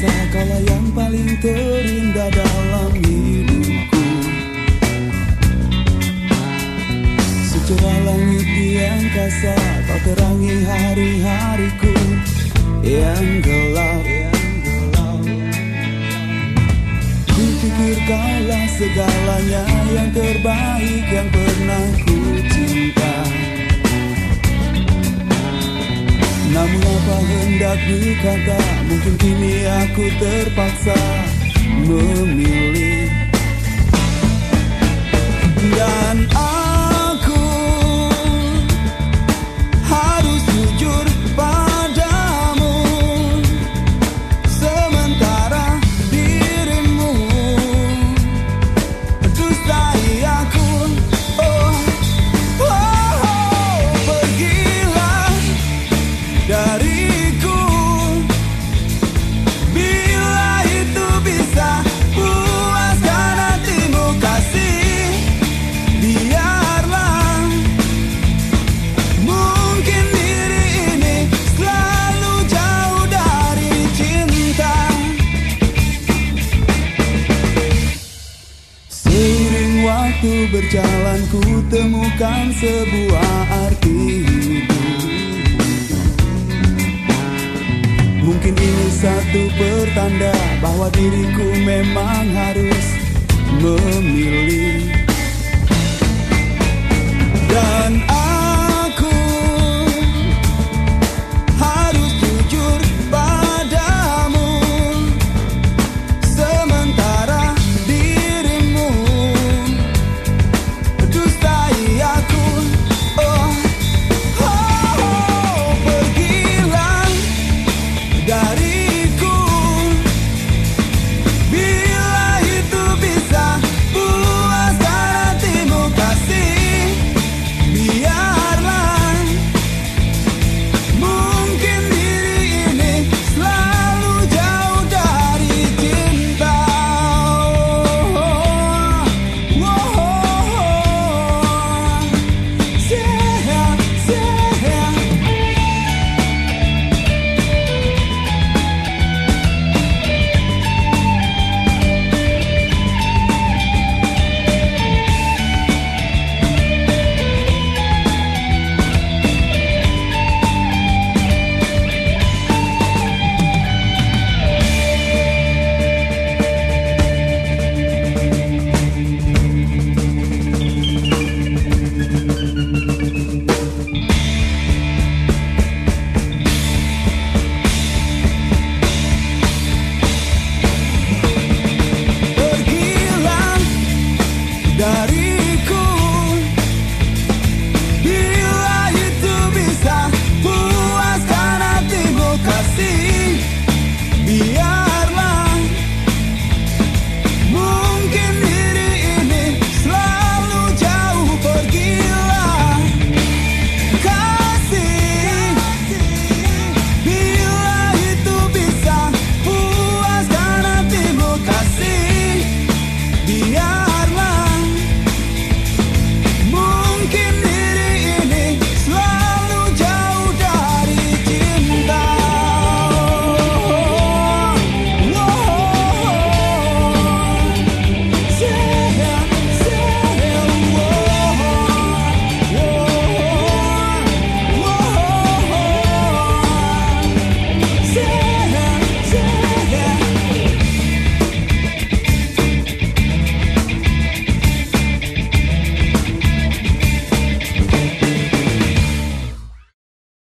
merasa yang paling terindah dalam hidupku. Secerah langit di angkasa kau terangi hari-hariku. Yang gelap Kupikir kaulah segalanya yang terbaik yang pernah ku Namun apa hendak dikata Mungkin kini aku terpaksa memilih waktu berjalan ku temukan sebuah arti Mungkin ini satu pertanda bahwa diriku memang harus memilih